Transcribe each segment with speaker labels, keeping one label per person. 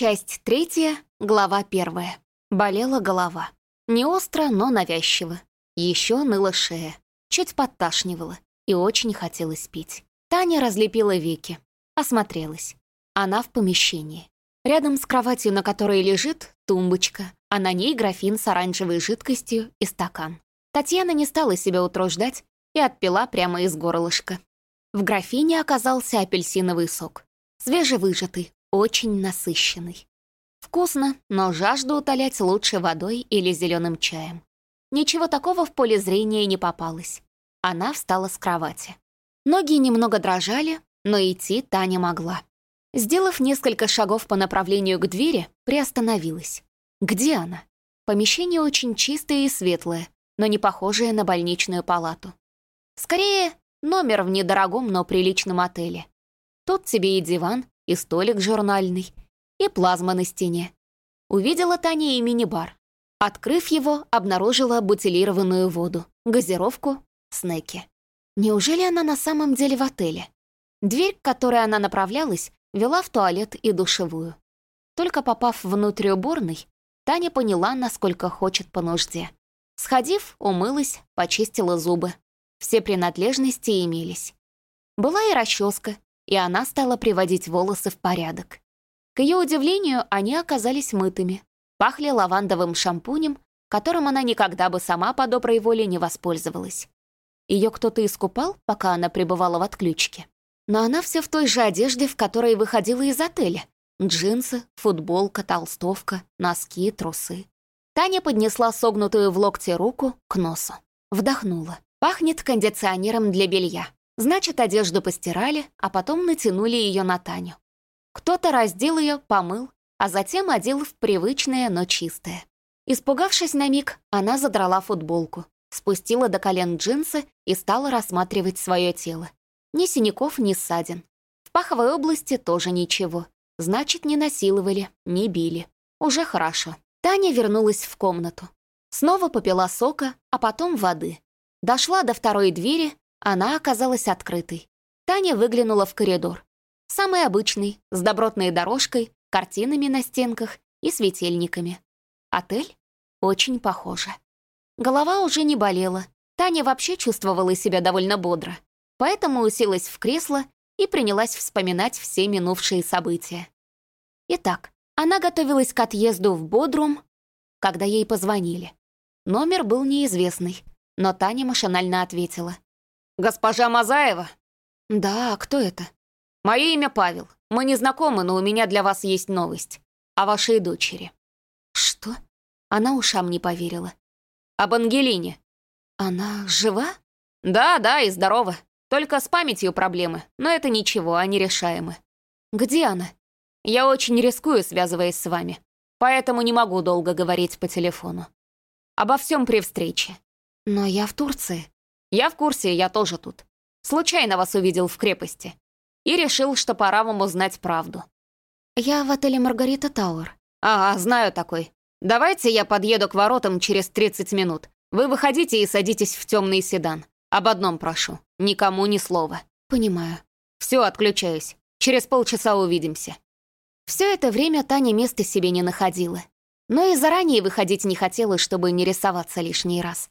Speaker 1: Часть третья, глава первая. Болела голова. Не остро, но навязчиво. Еще ныла шея. Чуть подташнивала. И очень хотелось пить. Таня разлепила веки. Осмотрелась. Она в помещении. Рядом с кроватью, на которой лежит, тумбочка, а на ней графин с оранжевой жидкостью и стакан. Татьяна не стала себя утруждать и отпила прямо из горлышка. В графине оказался апельсиновый сок. Свежевыжатый, очень насыщенный. Вкусно, но жажду утолять лучше водой или зеленым чаем. Ничего такого в поле зрения не попалось. Она встала с кровати. Ноги немного дрожали, но идти Таня могла. Сделав несколько шагов по направлению к двери, приостановилась. Где она? Помещение очень чистое и светлое, но не похожее на больничную палату. Скорее, номер в недорогом, но приличном отеле. Тут тебе и диван, и столик журнальный, и плазма на стене. Увидела Таня и мини-бар. Открыв его, обнаружила бутилированную воду, газировку, снеки. Неужели она на самом деле в отеле? Дверь, к которой она направлялась, вела в туалет и душевую. Только попав внутрь уборной, Таня поняла, насколько хочет по нужде. Сходив, умылась, почистила зубы. Все принадлежности имелись. Была и расческа, и она стала приводить волосы в порядок. К ее удивлению, они оказались мытыми. Пахли лавандовым шампунем, которым она никогда бы сама по доброй воле не воспользовалась. Ее кто-то искупал, пока она пребывала в отключке. Но она все в той же одежде, в которой выходила из отеля. Джинсы, футболка, толстовка, носки, трусы. Таня поднесла согнутую в локте руку к носу. Вдохнула. Пахнет кондиционером для белья. Значит, одежду постирали, а потом натянули ее на Таню. Кто-то раздел ее, помыл, а затем одел в привычное, но чистое. Испугавшись на миг, она задрала футболку, спустила до колен джинсы и стала рассматривать свое тело. Ни синяков, ни ссадин. В паховой области тоже ничего. Значит, не насиловали, не били. Уже хорошо. Таня вернулась в комнату. Снова попила сока, а потом воды. Дошла до второй двери, она оказалась открытой. Таня выглянула в коридор. Самый обычный, с добротной дорожкой, картинами на стенках и светильниками. Отель? Очень похоже. Голова уже не болела. Таня вообще чувствовала себя довольно бодро поэтому уселась в кресло и принялась вспоминать все минувшие события. Итак, она готовилась к отъезду в Бодрум, когда ей позвонили. Номер был неизвестный, но Таня машинально ответила. «Госпожа Мазаева?» «Да, кто это?» «Мое имя Павел. Мы не знакомы, но у меня для вас есть новость. О вашей дочери». «Что?» Она ушам не поверила. «Об Ангелине». «Она жива?» «Да, да, и здорова. Только с памятью проблемы, но это ничего, они решаемы. Где она? Я очень рискую, связываясь с вами, поэтому не могу долго говорить по телефону. Обо всем при встрече. Но я в Турции. Я в курсе, я тоже тут. Случайно вас увидел в крепости. И решил, что пора вам узнать правду. Я в отеле Маргарита Тауэр. Ага, знаю такой. Давайте я подъеду к воротам через 30 минут. Вы выходите и садитесь в темный седан. Об одном прошу. Никому ни слова. Понимаю. Все, отключаюсь. Через полчаса увидимся. Все это время Таня места себе не находила. Но и заранее выходить не хотела, чтобы не рисоваться лишний раз.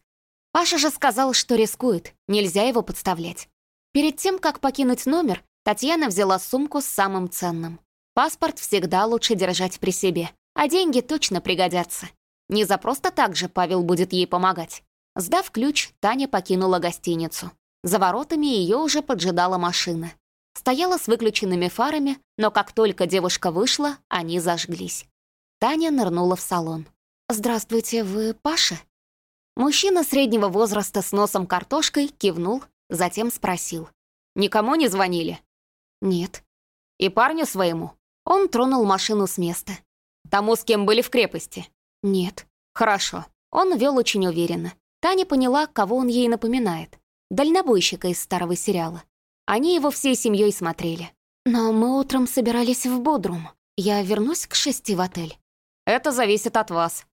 Speaker 1: Паша же сказал, что рискует, нельзя его подставлять. Перед тем, как покинуть номер, Татьяна взяла сумку с самым ценным. Паспорт всегда лучше держать при себе, а деньги точно пригодятся. Не за просто так же Павел будет ей помогать. Сдав ключ, Таня покинула гостиницу. За воротами ее уже поджидала машина. Стояла с выключенными фарами, но как только девушка вышла, они зажглись. Таня нырнула в салон. «Здравствуйте, вы Паша?» Мужчина среднего возраста с носом картошкой кивнул, затем спросил. «Никому не звонили?» «Нет». «И парню своему?» Он тронул машину с места. «Тому, с кем были в крепости?» «Нет». «Хорошо». Он вел очень уверенно. Таня поняла, кого он ей напоминает. Дальнобойщика из старого сериала. Они его всей семьей смотрели. Но мы утром собирались в Бодрум. Я вернусь к шести в отель. Это зависит от вас.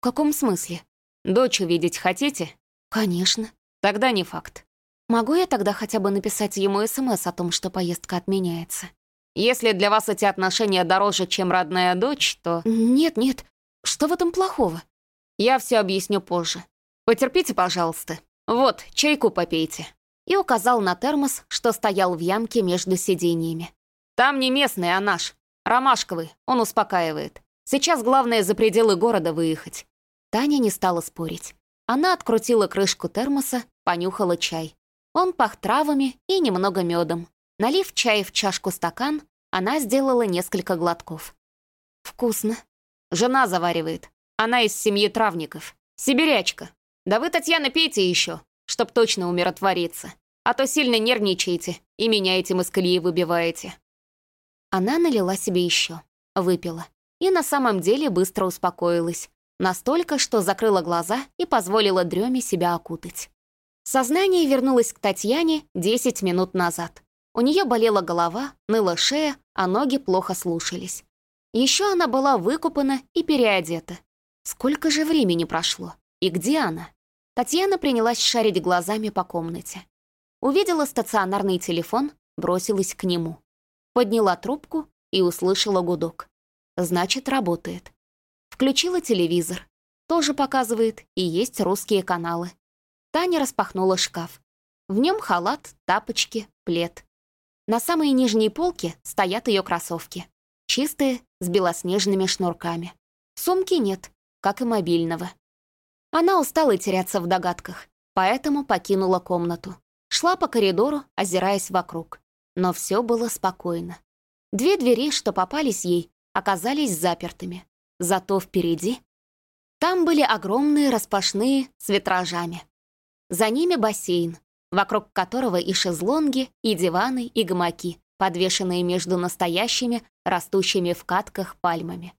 Speaker 1: В каком смысле? Дочь увидеть хотите? Конечно. Тогда не факт. Могу я тогда хотя бы написать ему СМС о том, что поездка отменяется? Если для вас эти отношения дороже, чем родная дочь, то...
Speaker 2: Нет, нет, что в этом плохого?
Speaker 1: Я все объясню позже. Потерпите, пожалуйста. Вот, чайку попейте. И указал на термос, что стоял в ямке между сиденьями. Там не местный, а наш. Ромашковый, он успокаивает. Сейчас главное за пределы города выехать. Таня не стала спорить. Она открутила крышку термоса, понюхала чай. Он пах травами и немного медом. Налив чай в чашку стакан, она сделала несколько глотков. «Вкусно». Жена заваривает. Она из семьи травников. Сибирячка. Да вы, Татьяна, пейте еще, чтоб точно умиротвориться. А то сильно нервничаете и меня этим из колеи выбиваете. Она налила себе еще, выпила. И на самом деле быстро успокоилась. Настолько, что закрыла глаза и позволила дреме себя окутать. Сознание вернулось к Татьяне 10 минут назад. У нее болела голова, ныла шея, а ноги плохо слушались. Еще она была выкупана и переодета. Сколько же времени прошло? И где она? Татьяна принялась шарить глазами по комнате. Увидела стационарный телефон, бросилась к нему. Подняла трубку и услышала гудок. Значит, работает. Включила телевизор. Тоже показывает, и есть русские каналы. Таня распахнула шкаф. В нем халат, тапочки, плед. На самой нижней полке стоят ее кроссовки. Чистые, с белоснежными шнурками. Сумки нет, как и мобильного. Она устала теряться в догадках, поэтому покинула комнату. Шла по коридору, озираясь вокруг. Но все было спокойно. Две двери, что попались ей, оказались запертыми. Зато впереди... Там были огромные распашные с витражами. За ними бассейн, вокруг которого и шезлонги, и диваны, и гамаки, подвешенные между настоящими, растущими в катках пальмами.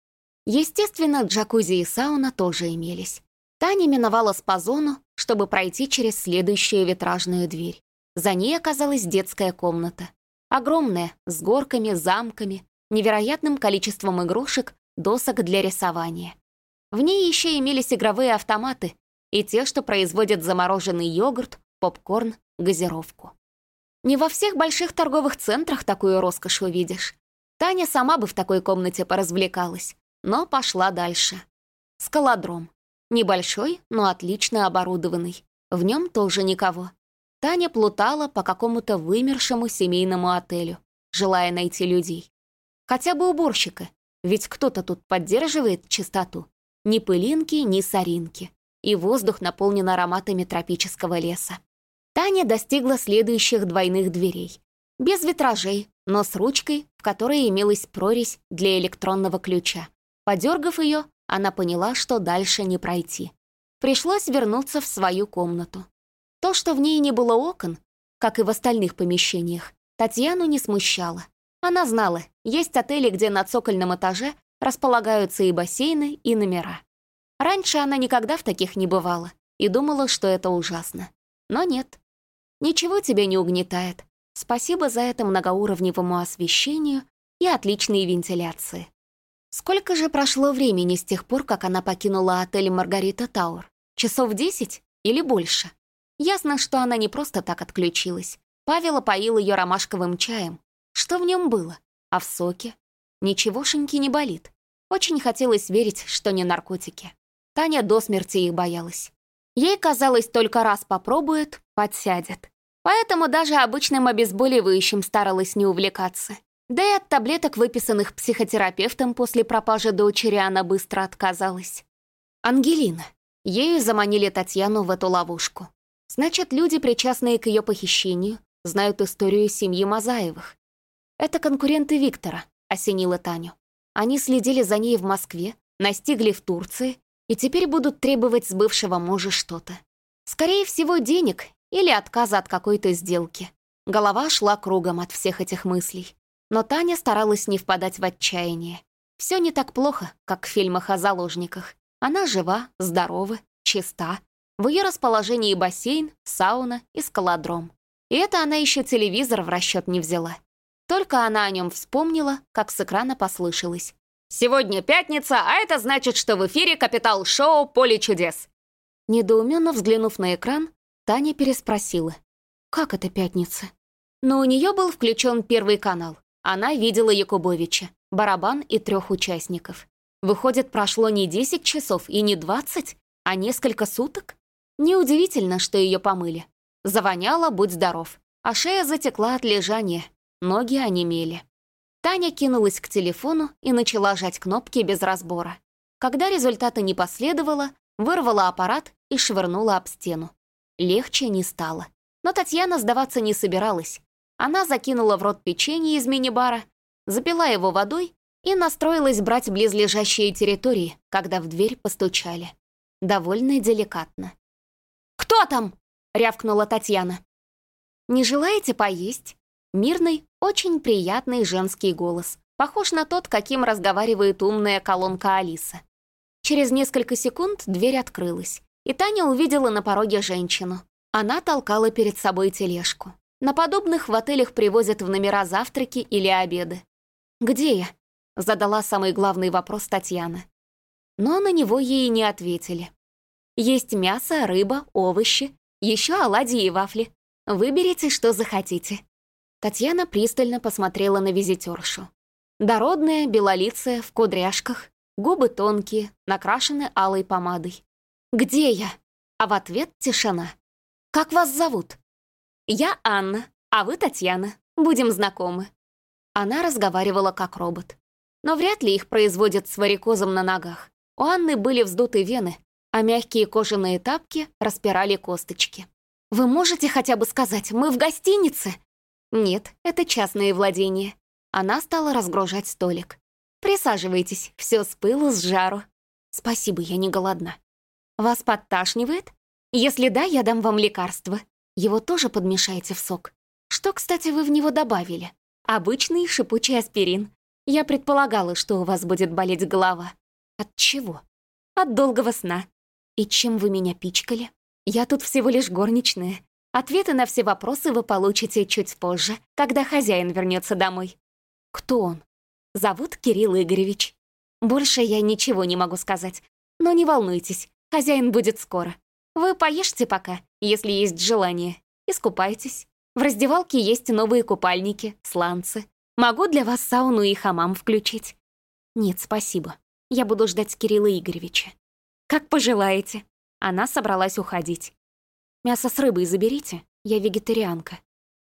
Speaker 1: Естественно, джакузи и сауна тоже имелись. Таня миновала спа-зону, чтобы пройти через следующую витражную дверь. За ней оказалась детская комната. Огромная, с горками, замками, невероятным количеством игрушек, досок для рисования. В ней еще имелись игровые автоматы и те, что производят замороженный йогурт, попкорн, газировку. Не во всех больших торговых центрах такую роскошь увидишь. Таня сама бы в такой комнате поразвлекалась, но пошла дальше. Скалодром. Небольшой, но отлично оборудованный. В нем тоже никого. Таня плутала по какому-то вымершему семейному отелю, желая найти людей. Хотя бы уборщика, ведь кто-то тут поддерживает чистоту. Ни пылинки, ни соринки. И воздух наполнен ароматами тропического леса. Таня достигла следующих двойных дверей. Без витражей, но с ручкой, в которой имелась прорезь для электронного ключа. Подергав ее, она поняла, что дальше не пройти. Пришлось вернуться в свою комнату. То, что в ней не было окон, как и в остальных помещениях, Татьяну не смущало. Она знала, есть отели, где на цокольном этаже располагаются и бассейны, и номера. Раньше она никогда в таких не бывала и думала, что это ужасно. Но нет, Ничего тебя не угнетает. Спасибо за это многоуровневому освещению и отличной вентиляции. Сколько же прошло времени с тех пор, как она покинула отель «Маргарита Тауэр»? Часов десять или больше? Ясно, что она не просто так отключилась. Павел опоил ее ромашковым чаем. Что в нем было? А в соке? Ничегошеньки не болит. Очень хотелось верить, что не наркотики. Таня до смерти их боялась. Ей казалось, только раз попробует, подсядет. Поэтому даже обычным обезболивающим старалась не увлекаться. Да и от таблеток, выписанных психотерапевтом после пропажи дочери, она быстро отказалась. Ангелина. Ею заманили Татьяну в эту ловушку. Значит, люди, причастные к ее похищению, знают историю семьи Мазаевых. Это конкуренты Виктора, осенила Таню. Они следили за ней в Москве, настигли в Турции и теперь будут требовать с бывшего мужа что-то. Скорее всего, денег или отказа от какой-то сделки. Голова шла кругом от всех этих мыслей. Но Таня старалась не впадать в отчаяние. Все не так плохо, как в фильмах о заложниках. Она жива, здорова, чиста. В ее расположении бассейн, сауна и скалодром. И это она еще телевизор в расчет не взяла. Только она о нем вспомнила, как с экрана послышалось. «Сегодня пятница, а это значит, что в эфире капитал-шоу «Поле чудес». Недоуменно взглянув на экран, Таня переспросила. «Как это пятница?» Но у нее был включен первый канал, Она видела Якубовича, барабан и трех участников. Выходит, прошло не 10 часов и не 20, а несколько суток? Неудивительно, что ее помыли. Завоняло, будь здоров. А шея затекла от лежания, ноги онемели. Таня кинулась к телефону и начала жать кнопки без разбора. Когда результата не последовало, вырвала аппарат и швырнула об стену. Легче не стало. Но Татьяна сдаваться не собиралась. Она закинула в рот печенье из мини-бара, запила его водой и настроилась брать близлежащие территории, когда в дверь постучали. Довольно деликатно. «Кто там?» — рявкнула Татьяна. «Не желаете поесть?» Мирный, очень приятный женский голос, похож на тот, каким разговаривает умная колонка Алиса. Через несколько секунд дверь открылась, и Таня увидела на пороге женщину. Она толкала перед собой тележку. На подобных в отелях привозят в номера завтраки или обеды. «Где я?» — задала самый главный вопрос Татьяна. Но на него ей не ответили. «Есть мясо, рыба, овощи, еще оладьи и вафли. Выберите, что захотите». Татьяна пристально посмотрела на визитершу. Дородная, белолицая, в кудряшках, губы тонкие, накрашены алой помадой. «Где я?» А в ответ тишина. «Как вас зовут?» «Я Анна, а вы Татьяна. Будем знакомы». Она разговаривала как робот. Но вряд ли их производят с варикозом на ногах. У Анны были вздуты вены, а мягкие кожаные тапки распирали косточки. «Вы можете хотя бы сказать, мы в гостинице?» «Нет, это частные владения». Она стала разгружать столик. «Присаживайтесь, все с пылу, с жару». «Спасибо, я не голодна». «Вас подташнивает? Если да, я дам вам лекарство. Его тоже подмешайте в сок. Что, кстати, вы в него добавили? Обычный шипучий аспирин. Я предполагала, что у вас будет болеть голова. От чего? От долгого сна. И чем вы меня пичкали? Я тут всего лишь горничная. Ответы на все вопросы вы получите чуть позже, когда хозяин вернется домой. Кто он? Зовут Кирилл Игоревич. Больше я ничего не могу сказать. Но не волнуйтесь, хозяин будет скоро. Вы поешьте пока, если есть желание. Искупайтесь. В раздевалке есть новые купальники, сланцы. Могу для вас сауну и хамам включить. Нет, спасибо. Я буду ждать Кирилла Игоревича. Как пожелаете. Она собралась уходить. Мясо с рыбой заберите, я вегетарианка.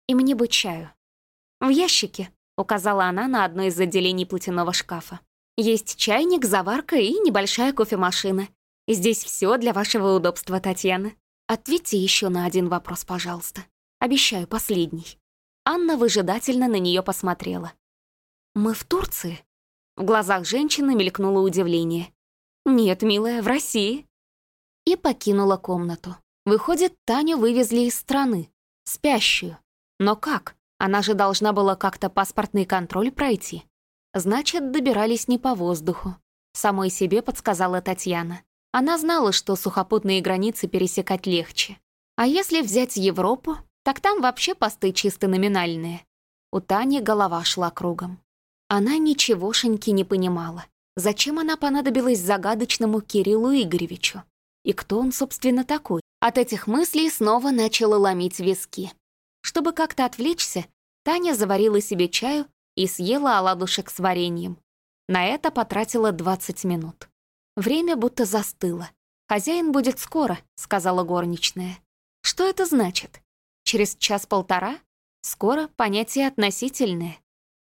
Speaker 1: И мне бы чаю. В ящике, указала она на одно из отделений платяного шкафа. Есть чайник, заварка и небольшая кофемашина. Здесь все для вашего удобства, Татьяна. Ответьте еще на один вопрос, пожалуйста. Обещаю, последний. Анна выжидательно на нее посмотрела. «Мы в Турции?» В глазах женщины мелькнуло удивление. «Нет, милая, в России». И покинула комнату. Выходит, Таню вывезли из страны. Спящую. Но как? Она же должна была как-то паспортный контроль пройти. Значит, добирались не по воздуху. Самой себе подсказала Татьяна. Она знала, что сухопутные границы пересекать легче. А если взять Европу, так там вообще посты чисто номинальные. У Тани голова шла кругом. Она ничегошеньки не понимала. Зачем она понадобилась загадочному Кириллу Игоревичу? И кто он, собственно, такой? От этих мыслей снова начала ломить виски. Чтобы как-то отвлечься, Таня заварила себе чаю и съела оладушек с вареньем. На это потратила 20 минут. Время будто застыло. «Хозяин будет скоро», — сказала горничная. «Что это значит? Через час-полтора? Скоро понятие относительное».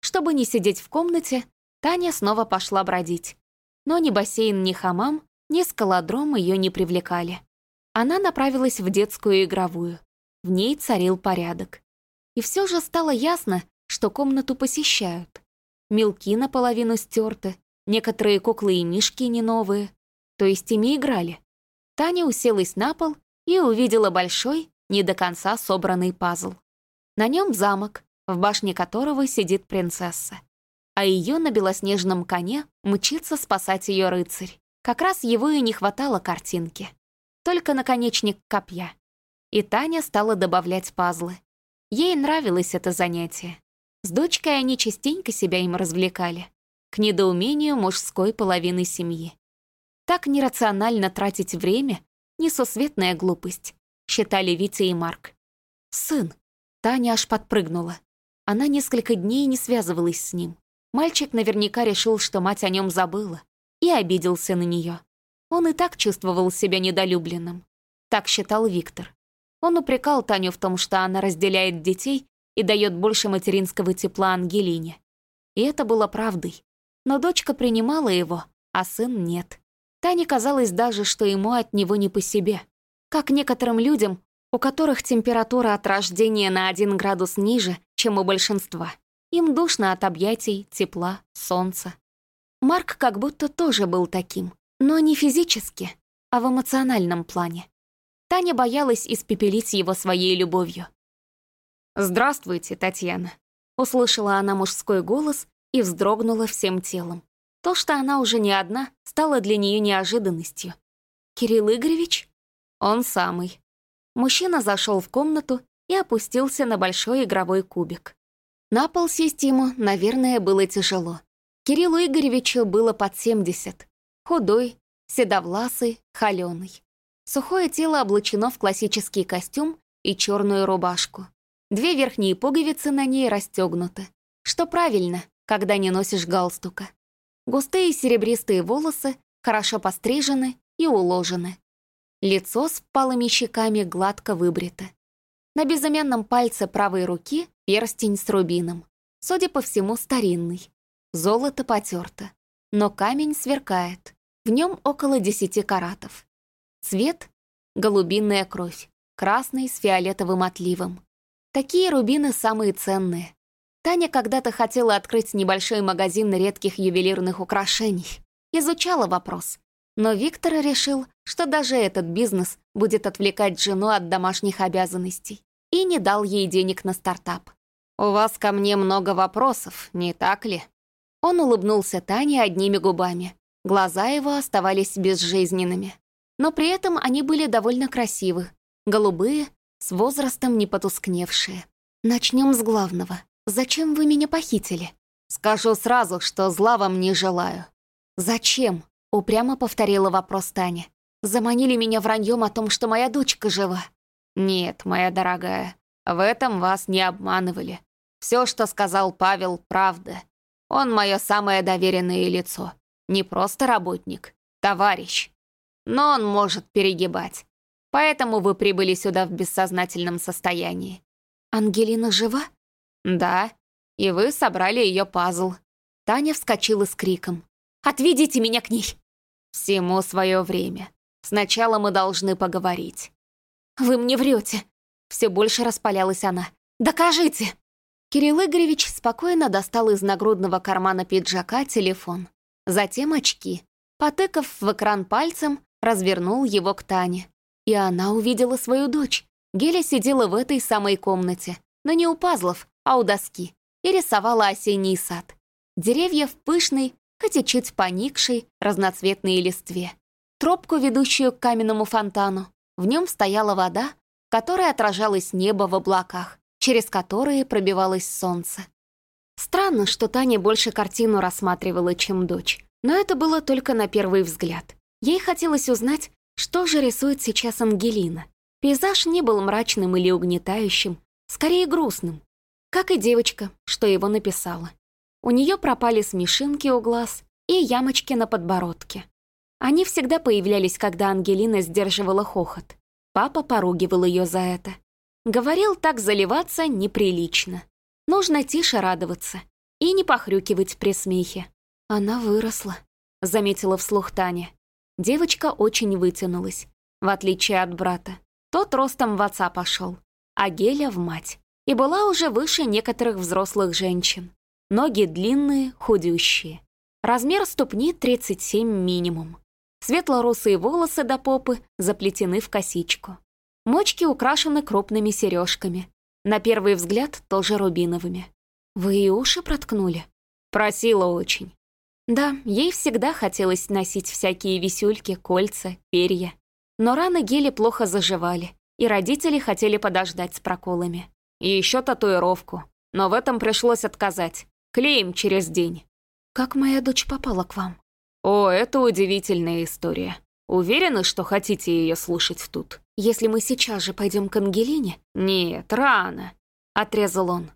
Speaker 1: Чтобы не сидеть в комнате, Таня снова пошла бродить. Но ни бассейн, ни хамам, ни скалодром ее не привлекали. Она направилась в детскую игровую. В ней царил порядок. И все же стало ясно, что комнату посещают. Мелки наполовину стерты, некоторые куклы и мишки не новые. То есть ими играли. Таня уселась на пол и увидела большой, не до конца собранный пазл. На нем замок, в башне которого сидит принцесса. А ее на белоснежном коне мчится спасать ее рыцарь. Как раз его и не хватало картинки только наконечник копья. И Таня стала добавлять пазлы. Ей нравилось это занятие. С дочкой они частенько себя им развлекали, к недоумению мужской половины семьи. Так нерационально тратить время — несусветная глупость, считали Витя и Марк. «Сын!» — Таня аж подпрыгнула. Она несколько дней не связывалась с ним. Мальчик наверняка решил, что мать о нем забыла, и обиделся на нее. Он и так чувствовал себя недолюбленным. Так считал Виктор. Он упрекал Таню в том, что она разделяет детей и дает больше материнского тепла Ангелине. И это было правдой. Но дочка принимала его, а сын нет. Тане казалось даже, что ему от него не по себе. Как некоторым людям, у которых температура от рождения на один градус ниже, чем у большинства. Им душно от объятий, тепла, солнца. Марк как будто тоже был таким, но не физически, а в эмоциональном плане. Таня боялась испепелить его своей любовью.
Speaker 2: «Здравствуйте, Татьяна», —
Speaker 1: услышала она мужской голос и вздрогнула всем телом. То, что она уже не одна, стало для нее неожиданностью. «Кирилл Игоревич?» «Он самый». Мужчина зашел в комнату и опустился на большой игровой кубик. На пол сесть ему, наверное, было тяжело. Кириллу Игоревичу было под 70. Худой, седовласый, холеный. Сухое тело облачено в классический костюм и черную рубашку. Две верхние пуговицы на ней расстегнуты. Что правильно, когда не носишь галстука. Густые серебристые волосы хорошо пострижены и уложены. Лицо с впалыми щеками гладко выбрито. На безымянном пальце правой руки перстень с рубином. Судя по всему, старинный. Золото потерто. Но камень сверкает. В нем около десяти каратов. Цвет — голубиная кровь, красный с фиолетовым отливом. Такие рубины самые ценные. Таня когда-то хотела открыть небольшой магазин редких ювелирных украшений. Изучала вопрос. Но Виктор решил, что даже этот бизнес будет отвлекать жену от домашних обязанностей и не дал ей денег на стартап. «У вас ко мне много вопросов, не так ли?» Он улыбнулся Тане одними губами. Глаза его оставались безжизненными. Но при этом они были довольно красивы. Голубые, с возрастом не потускневшие. Начнем с главного. Зачем вы меня похитили? Скажу сразу, что зла вам не желаю. Зачем? Упрямо повторила вопрос Таня. Заманили меня враньем о том, что моя дочка жива. «Нет, моя дорогая, в этом вас не обманывали. Все, что сказал Павел, правда. Он мое самое доверенное лицо. Не просто работник, товарищ. Но он может перегибать. Поэтому вы прибыли сюда в бессознательном состоянии. Ангелина жива? Да. И вы собрали ее пазл. Таня вскочила с криком. «Отведите меня к ней!» Всему свое время. Сначала мы должны поговорить. «Вы мне врете!» Все больше распалялась она. «Докажите!» Кирилл Игоревич спокойно достал из нагрудного кармана пиджака телефон. Затем очки. Потыкав в экран пальцем, развернул его к Тане. И она увидела свою дочь. Геля сидела в этой самой комнате, но не у пазлов, а у доски, и рисовала осенний сад. Деревья в пышной, хоть и чуть поникшей, разноцветной листве. Тропку, ведущую к каменному фонтану, в нем стояла вода, в которой отражалось небо в облаках, через которые пробивалось солнце. Странно, что Таня больше картину рассматривала, чем дочь. Но это было только на первый взгляд. Ей хотелось узнать, что же рисует сейчас Ангелина. Пейзаж не был мрачным или угнетающим, скорее грустным, как и девочка, что его написала. У нее пропали смешинки у глаз и ямочки на подбородке. Они всегда появлялись, когда Ангелина сдерживала хохот. Папа поругивал ее за это. Говорил, так заливаться неприлично. Нужно тише радоваться и не похрюкивать при смехе. Она выросла, заметила вслух Таня. Девочка очень вытянулась, в отличие от брата. Тот ростом в отца пошел, а Геля в мать. И была уже выше некоторых взрослых женщин. Ноги длинные, худющие. Размер ступни 37 минимум. Светло-русые волосы до попы заплетены в косичку. Мочки украшены крупными сережками. На первый взгляд тоже рубиновыми. Вы и уши проткнули? Просила очень. Да, ей всегда хотелось носить всякие висюльки, кольца, перья. Но раны Гели плохо заживали, и родители хотели подождать с проколами. И еще татуировку. Но в этом пришлось отказать. Клеим через день. Как моя дочь попала к вам? «О, это удивительная история. Уверены, что хотите ее слушать тут?» «Если мы сейчас же пойдем к Ангелине?» «Нет, рано», — отрезал он.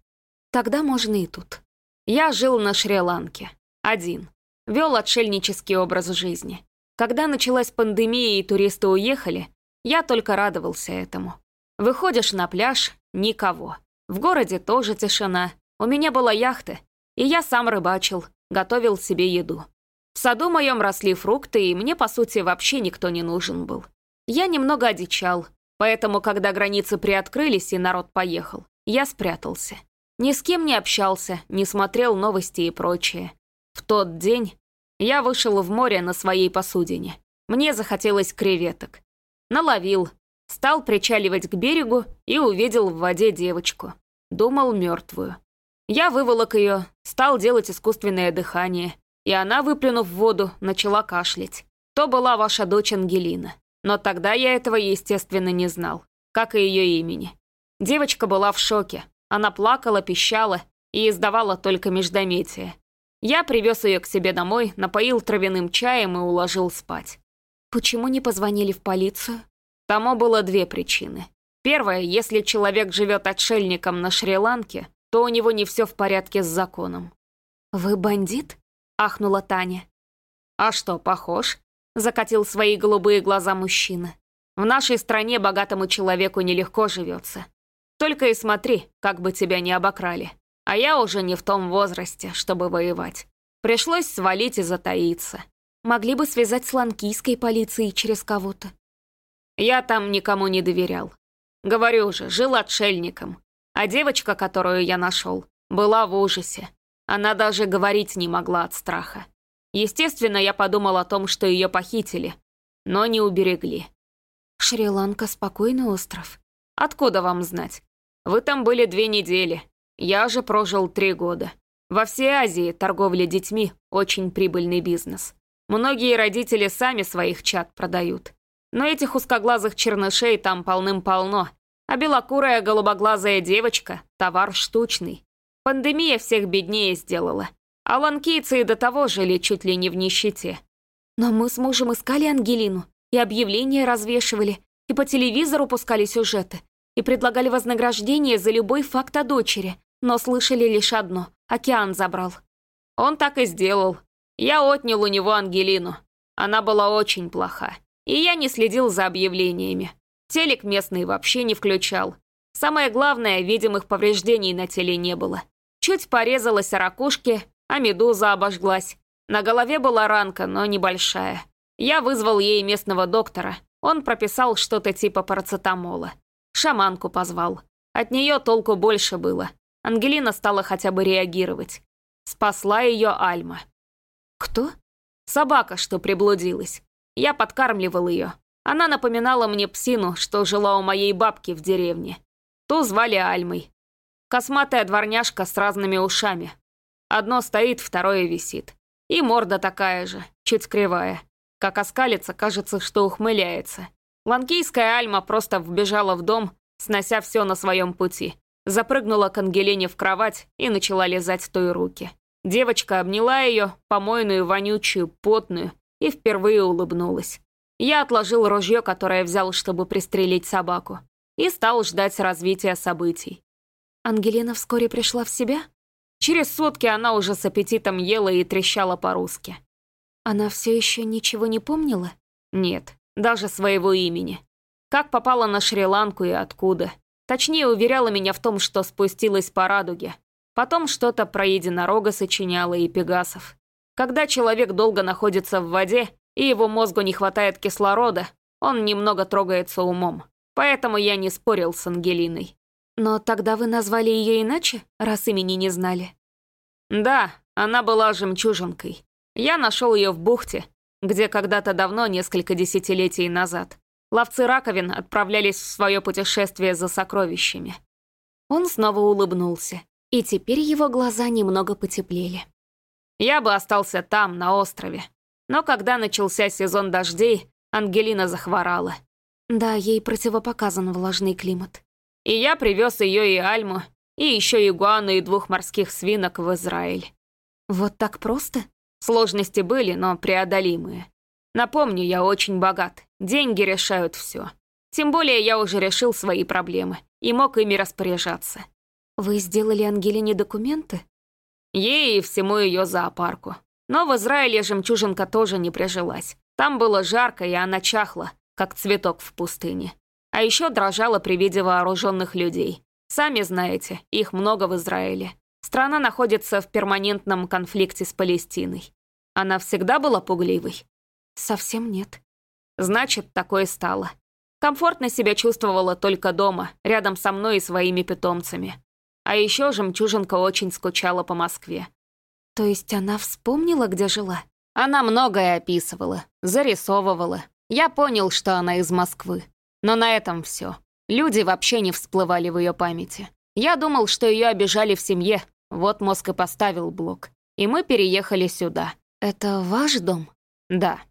Speaker 1: Тогда можно и тут.
Speaker 2: Я жил на Шри-Ланке. Один. Вел отшельнический образ жизни. Когда началась пандемия и туристы уехали, я только радовался этому. Выходишь на пляж — никого. В городе тоже тишина. У меня была яхта, и я сам рыбачил, готовил себе еду. В саду моем росли фрукты, и мне, по сути, вообще никто не нужен был. Я немного одичал, поэтому, когда границы приоткрылись и народ поехал, я спрятался. Ни с кем не общался, не смотрел новости и прочее. В тот день я вышел в море на своей посудине. Мне захотелось креветок. Наловил, стал причаливать к берегу и увидел в воде девочку. Думал мертвую. Я выволок ее, стал делать искусственное дыхание, и она, выплюнув воду, начала кашлять. То была ваша дочь Ангелина. Но тогда я этого, естественно, не знал, как и ее имени. Девочка была в шоке. Она плакала, пищала и издавала только междометие. Я привез ее к себе домой, напоил травяным чаем и уложил спать.
Speaker 1: Почему не позвонили в полицию?
Speaker 2: Тому было две причины. Первая, если человек живет отшельником на Шри-Ланке, то у него не все в порядке с законом.
Speaker 1: «Вы бандит?» — ахнула Таня.
Speaker 2: «А что, похож?» — закатил свои голубые глаза мужчина. «В нашей стране богатому человеку нелегко живется. Только и смотри, как бы тебя не обокрали». А я уже не в том возрасте, чтобы воевать. Пришлось свалить и затаиться.
Speaker 1: Могли бы связать с ланкийской полицией через кого-то.
Speaker 2: Я там никому не доверял. Говорю же, жил отшельником. А девочка, которую я нашел, была в ужасе. Она даже говорить не могла от страха. Естественно, я подумал о том, что ее похитили, но не уберегли.
Speaker 1: Шри-Ланка — спокойный остров.
Speaker 2: Откуда вам знать? Вы там были две недели, я же прожил три года. Во всей Азии торговля детьми – очень прибыльный бизнес. Многие родители сами своих чад продают. Но этих узкоглазых чернышей там полным-полно, а белокурая голубоглазая девочка – товар штучный. Пандемия всех беднее сделала, а ланкийцы и до того жили чуть ли не в нищете.
Speaker 1: Но мы с мужем искали Ангелину, и объявления развешивали, и по телевизору пускали сюжеты, и предлагали вознаграждение за любой факт о дочери, но слышали лишь одно — океан забрал.
Speaker 2: Он так и сделал. Я отнял у него Ангелину. Она была очень плоха. И я не следил за объявлениями. Телек местный вообще не включал. Самое главное, видимых повреждений на теле не было. Чуть порезалась о ракушке, а медуза обожглась. На голове была ранка, но небольшая. Я вызвал ей местного доктора. Он прописал что-то типа парацетамола. Шаманку позвал. От нее толку больше было. Ангелина стала хотя бы реагировать. Спасла ее Альма.
Speaker 1: Кто?
Speaker 2: Собака, что приблудилась. Я подкармливал ее. Она напоминала мне псину, что жила у моей бабки в деревне. Ту звали Альмой. Косматая дворняжка с разными ушами. Одно стоит, второе висит. И морда такая же, чуть кривая. Как оскалится, кажется, что ухмыляется. Ланкийская Альма просто вбежала в дом, снося все на своем пути. Запрыгнула к Ангелине в кровать и начала лизать той руки. Девочка обняла ее, помойную, вонючую, потную, и впервые улыбнулась. Я отложил ружье, которое взял, чтобы пристрелить собаку, и стал ждать развития событий.
Speaker 1: Ангелина вскоре пришла в себя?
Speaker 2: Через сутки она уже с аппетитом ела и трещала по-русски.
Speaker 1: Она все еще ничего не помнила?
Speaker 2: Нет, даже своего имени. Как попала на Шри-Ланку и откуда. Точнее, уверяла меня в том, что спустилась по радуге. Потом что-то про единорога сочиняла и пегасов. Когда человек долго находится в воде, и его мозгу не хватает кислорода, он немного трогается умом. Поэтому я не спорил с Ангелиной.
Speaker 1: Но тогда вы назвали ее иначе, раз имени не знали?
Speaker 2: Да, она была жемчужинкой. Я нашел ее в бухте, где когда-то давно, несколько десятилетий назад, Ловцы раковин отправлялись в свое путешествие за сокровищами.
Speaker 1: Он снова улыбнулся, и теперь его глаза немного потеплели.
Speaker 2: Я бы остался там, на острове. Но когда начался сезон дождей, Ангелина захворала.
Speaker 1: Да, ей противопоказан влажный климат.
Speaker 2: И я привез ее и Альму, и еще игуану и двух морских свинок в Израиль.
Speaker 1: Вот так просто?
Speaker 2: Сложности были, но преодолимые. Напомню, я очень богат. Деньги решают все. Тем более я уже решил свои проблемы и мог ими распоряжаться.
Speaker 1: Вы сделали Ангелине документы?
Speaker 2: Ей и всему ее зоопарку. Но в Израиле жемчужинка тоже не прижилась. Там было жарко, и она чахла, как цветок в пустыне. А еще дрожала при виде вооруженных людей. Сами знаете, их много в Израиле. Страна находится в перманентном конфликте с Палестиной. Она всегда была пугливой?
Speaker 1: Совсем нет.
Speaker 2: Значит, такое стало. Комфортно себя чувствовала только дома, рядом со мной и своими питомцами. А еще жемчужинка очень скучала по Москве.
Speaker 1: То есть она вспомнила, где жила?
Speaker 2: Она многое описывала, зарисовывала. Я понял, что она из Москвы. Но на этом все. Люди вообще не всплывали в ее памяти. Я думал, что ее обижали в семье. Вот мозг и поставил блок. И мы переехали сюда.
Speaker 1: Это ваш дом?
Speaker 2: Да.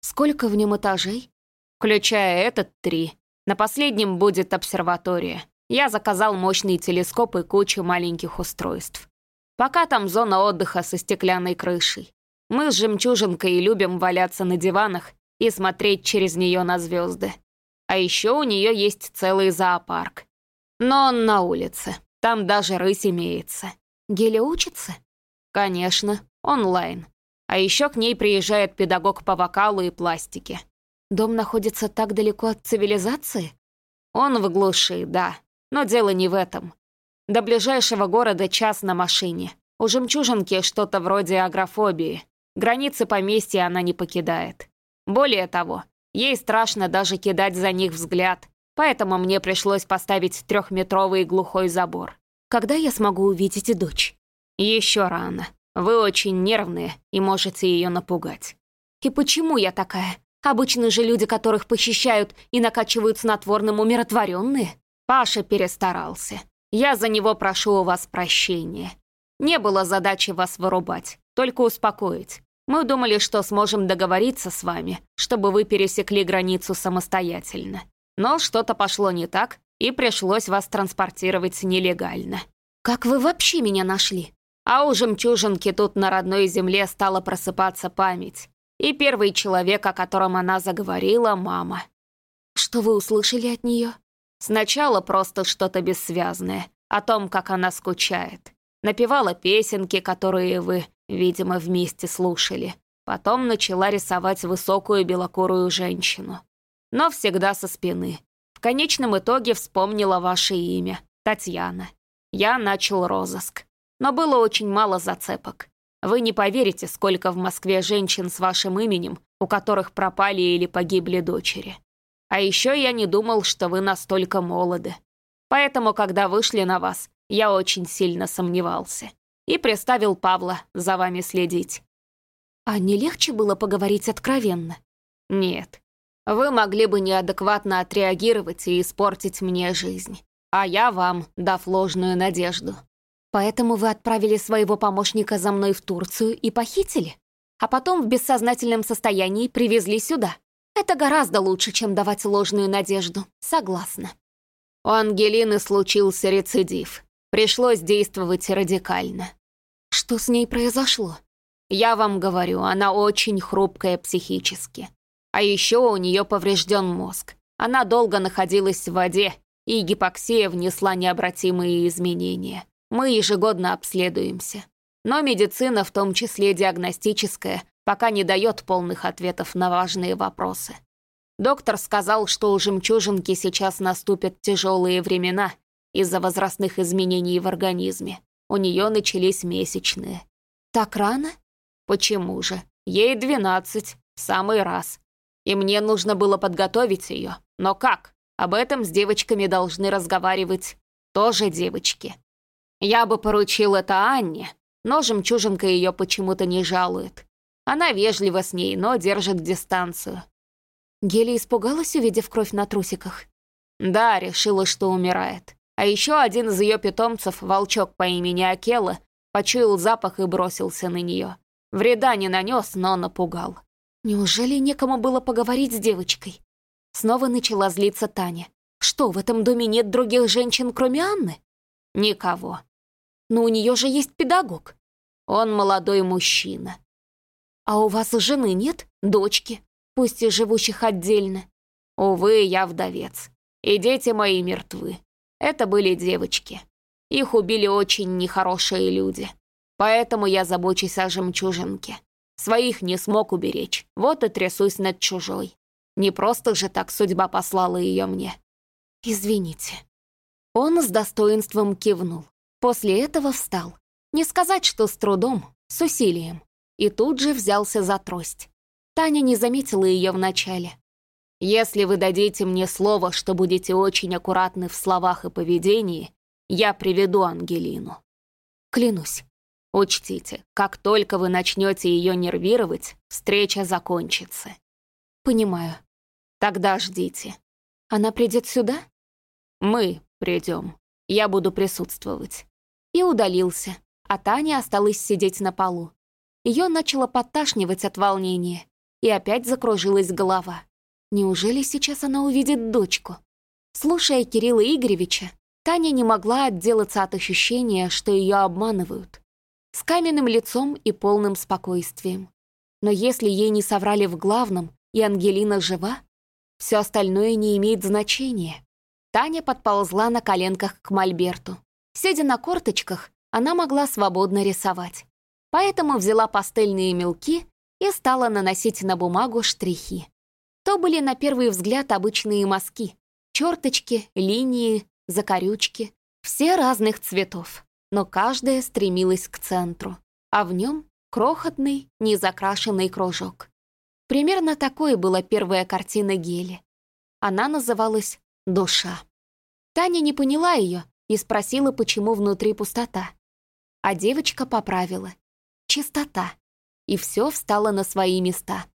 Speaker 1: Сколько в нем этажей?
Speaker 2: Включая этот три. На последнем будет обсерватория. Я заказал мощный телескоп и кучу маленьких устройств. Пока там зона отдыха со стеклянной крышей. Мы с жемчужинкой любим валяться на диванах и смотреть через нее на звезды. А еще у нее есть целый зоопарк. Но он на улице. Там даже рысь имеется.
Speaker 1: Геля учится?
Speaker 2: Конечно, онлайн. А еще к ней приезжает педагог по вокалу и пластике.
Speaker 1: Дом находится так далеко от цивилизации?
Speaker 2: Он в глуши, да. Но дело не в этом. До ближайшего города час на машине. У жемчужинки что-то вроде агрофобии. Границы поместья она не покидает. Более того, ей страшно даже кидать за них взгляд, поэтому мне пришлось поставить трехметровый глухой забор.
Speaker 1: Когда я смогу увидеть дочь?
Speaker 2: Еще рано. Вы очень нервные и можете ее напугать.
Speaker 1: И почему я такая? Обычно же люди, которых похищают и накачивают снотворным, умиротворенные.
Speaker 2: Паша перестарался. Я за него прошу у вас прощения. Не было задачи вас вырубать, только успокоить. Мы думали, что сможем договориться с вами, чтобы вы пересекли границу самостоятельно. Но что-то пошло не так, и пришлось вас транспортировать нелегально.
Speaker 1: Как вы вообще меня нашли?
Speaker 2: А у жемчужинки тут на родной земле стала просыпаться память. И первый человек, о котором она заговорила, — мама.
Speaker 1: Что вы услышали от нее?
Speaker 2: Сначала просто что-то бессвязное, о том, как она скучает. Напевала песенки, которые вы, видимо, вместе слушали. Потом начала рисовать высокую белокурую женщину. Но всегда со спины. В конечном итоге вспомнила ваше имя, Татьяна. Я начал розыск. Но было очень мало зацепок. Вы не поверите, сколько в Москве женщин с вашим именем, у которых пропали или погибли дочери. А еще я не думал, что вы настолько молоды. Поэтому, когда вышли на вас, я очень сильно сомневался. И приставил Павла за вами следить.
Speaker 1: А не легче было поговорить откровенно?
Speaker 2: Нет. Вы могли бы неадекватно отреагировать и испортить мне жизнь. А я вам, дав ложную надежду.
Speaker 1: Поэтому вы отправили своего помощника за мной в Турцию и похитили? А потом в бессознательном состоянии привезли сюда? Это гораздо лучше, чем давать ложную надежду. Согласна.
Speaker 2: У Ангелины случился рецидив. Пришлось действовать радикально.
Speaker 1: Что с ней произошло?
Speaker 2: Я вам говорю, она очень хрупкая психически. А еще у нее поврежден мозг. Она долго находилась в воде, и гипоксия внесла необратимые изменения. Мы ежегодно обследуемся. Но медицина, в том числе диагностическая, пока не дает полных ответов на важные вопросы. Доктор сказал, что у жемчужинки сейчас наступят тяжелые времена из-за возрастных изменений в организме. У нее начались месячные.
Speaker 1: Так рано?
Speaker 2: Почему же? Ей 12, в самый раз. И мне нужно было подготовить ее. Но как? Об этом с девочками должны разговаривать тоже девочки. Я бы поручил это Анне, но жемчужинка ее почему-то не жалует. Она вежлива с ней, но держит дистанцию.
Speaker 1: Гели испугалась, увидев кровь на трусиках?
Speaker 2: Да, решила, что умирает. А еще один из ее питомцев, волчок по имени Акела, почуял запах и бросился на нее. Вреда не нанес, но напугал.
Speaker 1: Неужели некому было поговорить с девочкой? Снова начала злиться Таня. Что, в этом доме нет других женщин, кроме Анны?
Speaker 2: Никого.
Speaker 1: Но у нее же есть педагог.
Speaker 2: Он молодой мужчина.
Speaker 1: А у вас жены нет? Дочки? Пусть и живущих отдельно.
Speaker 2: Увы, я вдовец. И дети мои мертвы. Это были девочки. Их убили очень нехорошие люди. Поэтому я забочусь о жемчужинке. Своих не смог уберечь, вот и трясусь над чужой. Не просто же так судьба послала ее мне.
Speaker 1: Извините. Он с достоинством кивнул. После этого встал. Не сказать, что с трудом, с усилием. И тут же взялся за трость. Таня не заметила ее вначале.
Speaker 2: «Если вы дадите мне слово, что будете очень аккуратны в словах и поведении, я приведу Ангелину».
Speaker 1: «Клянусь».
Speaker 2: «Учтите, как только вы начнете ее нервировать, встреча закончится».
Speaker 1: «Понимаю».
Speaker 2: «Тогда ждите».
Speaker 1: «Она придет сюда?»
Speaker 2: «Мы придем. Я буду присутствовать».
Speaker 1: И удалился, а Таня осталась сидеть на полу. Ее начало подташнивать от волнения, и опять закружилась голова. Неужели сейчас она увидит дочку? Слушая Кирилла Игоревича, Таня не могла отделаться от ощущения, что ее обманывают. С каменным лицом и полным спокойствием. Но если ей не соврали в главном, и Ангелина жива, все остальное не имеет значения. Таня подползла на коленках к Мольберту. Сидя на корточках, она могла свободно рисовать. Поэтому взяла пастельные мелки и стала наносить на бумагу штрихи. То были на первый взгляд обычные мазки. Черточки, линии, закорючки. Все разных цветов, но каждая стремилась к центру, а в нем крохотный, незакрашенный кружок. Примерно такой была первая картина Гели. Она называлась «Душа». Таня не поняла ее и спросила, почему внутри пустота. А девочка поправила чистота. И все встало на свои места.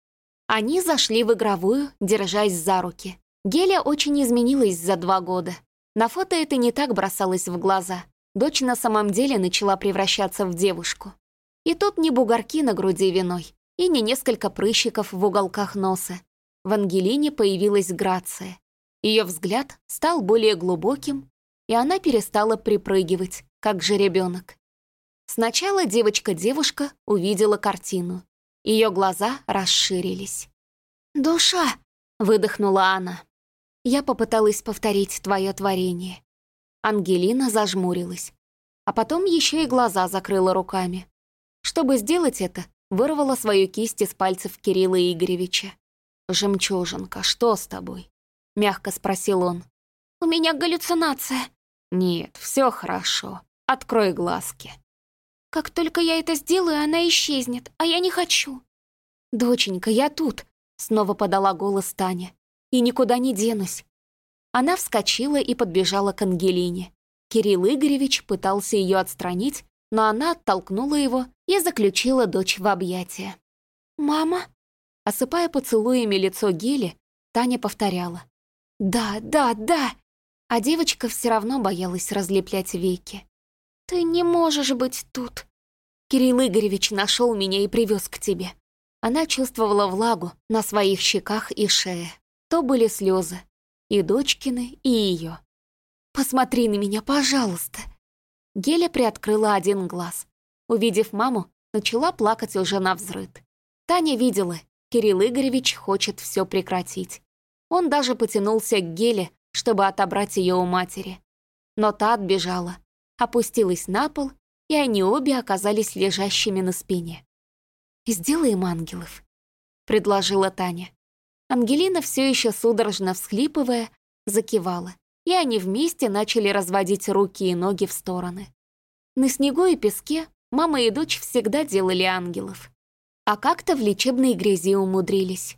Speaker 1: Они зашли в игровую, держась за руки. Геля очень изменилась за два года. На фото это не так бросалось в глаза. Дочь на самом деле начала превращаться в девушку. И тут не бугорки на груди виной, и не несколько прыщиков в уголках носа. В Ангелине появилась грация. Ее взгляд стал более глубоким, и она перестала припрыгивать, как же ребенок. Сначала девочка-девушка увидела картину. Ее глаза расширились. «Душа!» — выдохнула она. Я попыталась повторить твое творение. Ангелина зажмурилась, а потом еще и глаза закрыла руками. Чтобы сделать это, вырвала свою кисть из пальцев Кирилла Игоревича. «Жемчужинка, что с тобой?» — мягко спросил он. «У меня галлюцинация». «Нет, все хорошо. Открой глазки». Как только я это сделаю, она исчезнет, а я не хочу. «Доченька, я тут», — снова подала голос Таня. «И никуда не денусь». Она вскочила и подбежала к Ангелине. Кирилл Игоревич пытался ее отстранить, но она оттолкнула его и заключила дочь в объятия. «Мама?» Осыпая поцелуями лицо Гели, Таня повторяла. «Да, да, да!» А девочка все равно боялась разлеплять веки. «Ты не можешь быть тут!» «Кирилл Игоревич нашел меня и привез к тебе». Она чувствовала влагу на своих щеках и шее. То были слезы. И дочкины, и ее. «Посмотри на меня, пожалуйста!» Геля приоткрыла один глаз. Увидев маму, начала плакать уже на взрыд. Таня видела, Кирилл Игоревич хочет все прекратить. Он даже потянулся к Геле, чтобы отобрать ее у матери. Но та отбежала, опустилась на пол, и они обе оказались лежащими на спине. «Сделаем ангелов», — предложила Таня. Ангелина, все еще судорожно всхлипывая, закивала, и они вместе начали разводить руки и ноги в стороны. На снегу и песке мама и дочь всегда делали ангелов, а как-то в лечебной грязи умудрились.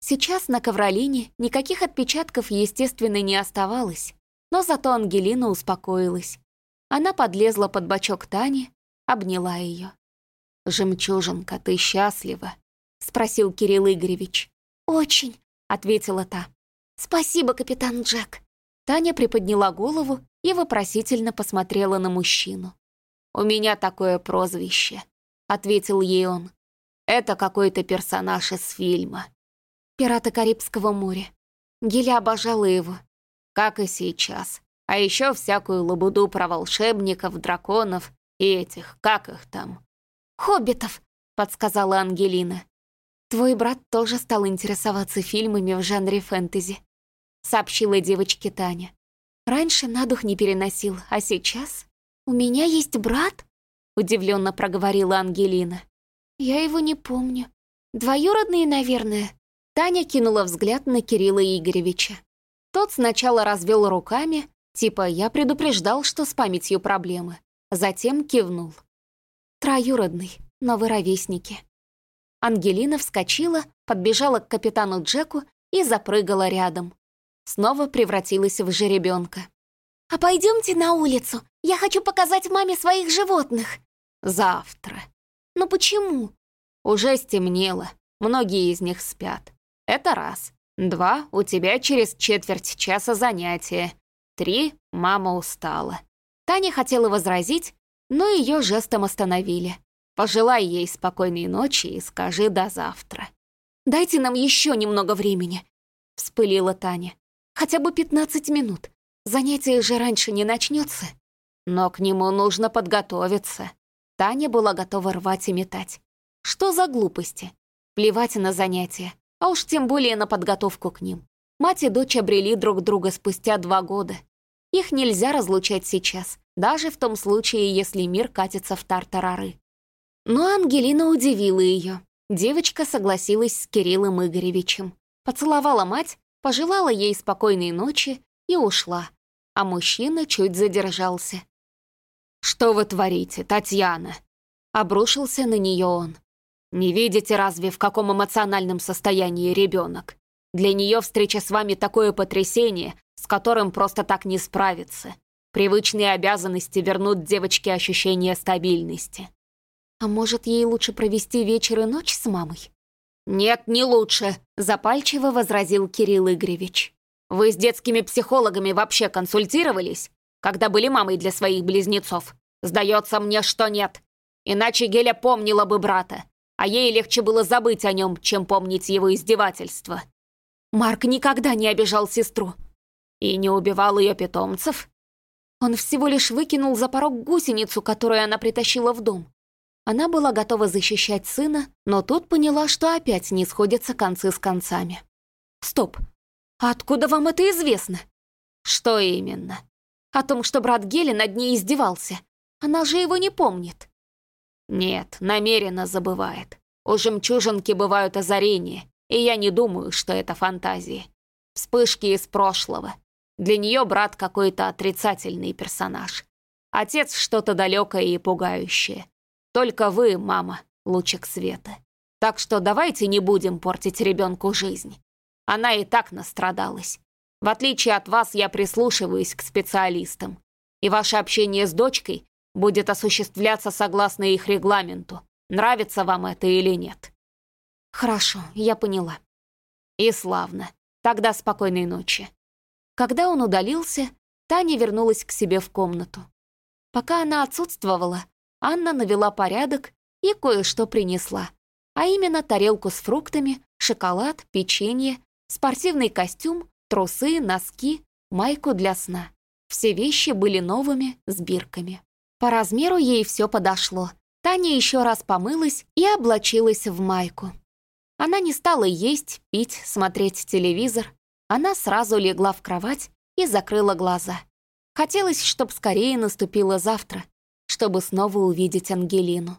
Speaker 1: Сейчас на ковролине никаких отпечатков, естественно, не оставалось, но зато Ангелина успокоилась. Она подлезла под бочок Тани, обняла ее. «Жемчужинка, ты счастлива?» — спросил Кирилл Игоревич. «Очень», — ответила та. «Спасибо, капитан Джек». Таня приподняла голову и вопросительно посмотрела на мужчину. «У меня такое прозвище», — ответил ей он. «Это какой-то персонаж из фильма». «Пираты Карибского моря». Геля обожала его. «Как и сейчас. А еще всякую лабуду про волшебников, драконов и этих, как их там?» «Хоббитов», — подсказала Ангелина. «Твой брат тоже стал интересоваться фильмами в жанре фэнтези», — сообщила девочке Таня. «Раньше на дух не переносил, а сейчас...» «У меня есть брат?» — удивленно проговорила Ангелина. «Я его не помню. Двоюродные, наверное». Таня кинула взгляд на Кирилла Игоревича. Тот сначала развел руками, типа «я предупреждал, что с памятью проблемы», затем кивнул. «Троюродный, но вы ровесники». Ангелина вскочила, подбежала к капитану Джеку и запрыгала рядом. Снова превратилась в жеребенка. «А пойдемте на улицу. Я хочу показать маме своих животных».
Speaker 2: «Завтра».
Speaker 1: «Но почему?»
Speaker 2: «Уже стемнело. Многие из них спят. Это раз. Два, у тебя через четверть часа занятия. Три, мама устала». Таня хотела возразить, но ее жестом остановили. Пожелай ей спокойной ночи и скажи до завтра.
Speaker 1: «Дайте нам еще немного времени», — вспылила Таня. «Хотя бы пятнадцать минут. Занятие же раньше не начнется.
Speaker 2: Но к нему нужно подготовиться. Таня была готова рвать и метать. Что за глупости? Плевать на занятия, а уж тем более на подготовку к ним. Мать и дочь обрели друг друга спустя два года. Их нельзя разлучать сейчас, даже в том случае, если мир катится в тартарары. Но Ангелина удивила ее. Девочка согласилась с Кириллом Игоревичем. Поцеловала мать, пожелала ей спокойной ночи и ушла а мужчина чуть задержался. «Что вы творите, Татьяна?» Обрушился на нее он. «Не видите разве, в каком эмоциональном состоянии ребенок? Для нее встреча с вами такое потрясение, с которым просто так не справиться. Привычные обязанности вернут девочке ощущение стабильности».
Speaker 1: «А может, ей лучше провести вечер и ночь с мамой?»
Speaker 2: «Нет, не лучше», — запальчиво возразил Кирилл Игоревич. Вы с детскими психологами вообще консультировались, когда были мамой для своих близнецов? Сдается мне, что нет. Иначе Геля помнила бы брата, а ей легче было забыть о нем, чем помнить его издевательства.
Speaker 1: Марк никогда не обижал сестру.
Speaker 2: И не убивал ее питомцев?
Speaker 1: Он всего лишь выкинул за порог гусеницу, которую она притащила в дом. Она была готова защищать сына, но тут поняла, что опять не сходятся концы с концами. Стоп, откуда вам это известно?»
Speaker 2: «Что именно?»
Speaker 1: «О том, что брат Гели над ней издевался. Она же его не помнит».
Speaker 2: «Нет, намеренно забывает. У жемчужинки бывают озарения, и я не думаю, что это фантазии. Вспышки из прошлого. Для нее брат какой-то отрицательный персонаж. Отец что-то далекое и пугающее. Только вы, мама, лучик света. Так что давайте не будем портить ребенку жизнь. Она и так настрадалась. В отличие от вас, я прислушиваюсь к специалистам. И ваше общение с дочкой будет осуществляться согласно их регламенту. Нравится вам это или нет?
Speaker 1: Хорошо, я поняла.
Speaker 2: И славно. Тогда спокойной ночи.
Speaker 1: Когда он удалился, Таня вернулась к себе в комнату. Пока она отсутствовала, Анна навела порядок и кое-что принесла, а именно тарелку с фруктами, шоколад, печенье Спортивный костюм, трусы, носки, майку для сна. Все вещи были новыми, с бирками. По размеру ей все подошло. Таня еще раз помылась и облачилась в майку. Она не стала есть, пить, смотреть телевизор. Она сразу легла в кровать и закрыла глаза. Хотелось, чтобы скорее наступило завтра, чтобы снова увидеть Ангелину.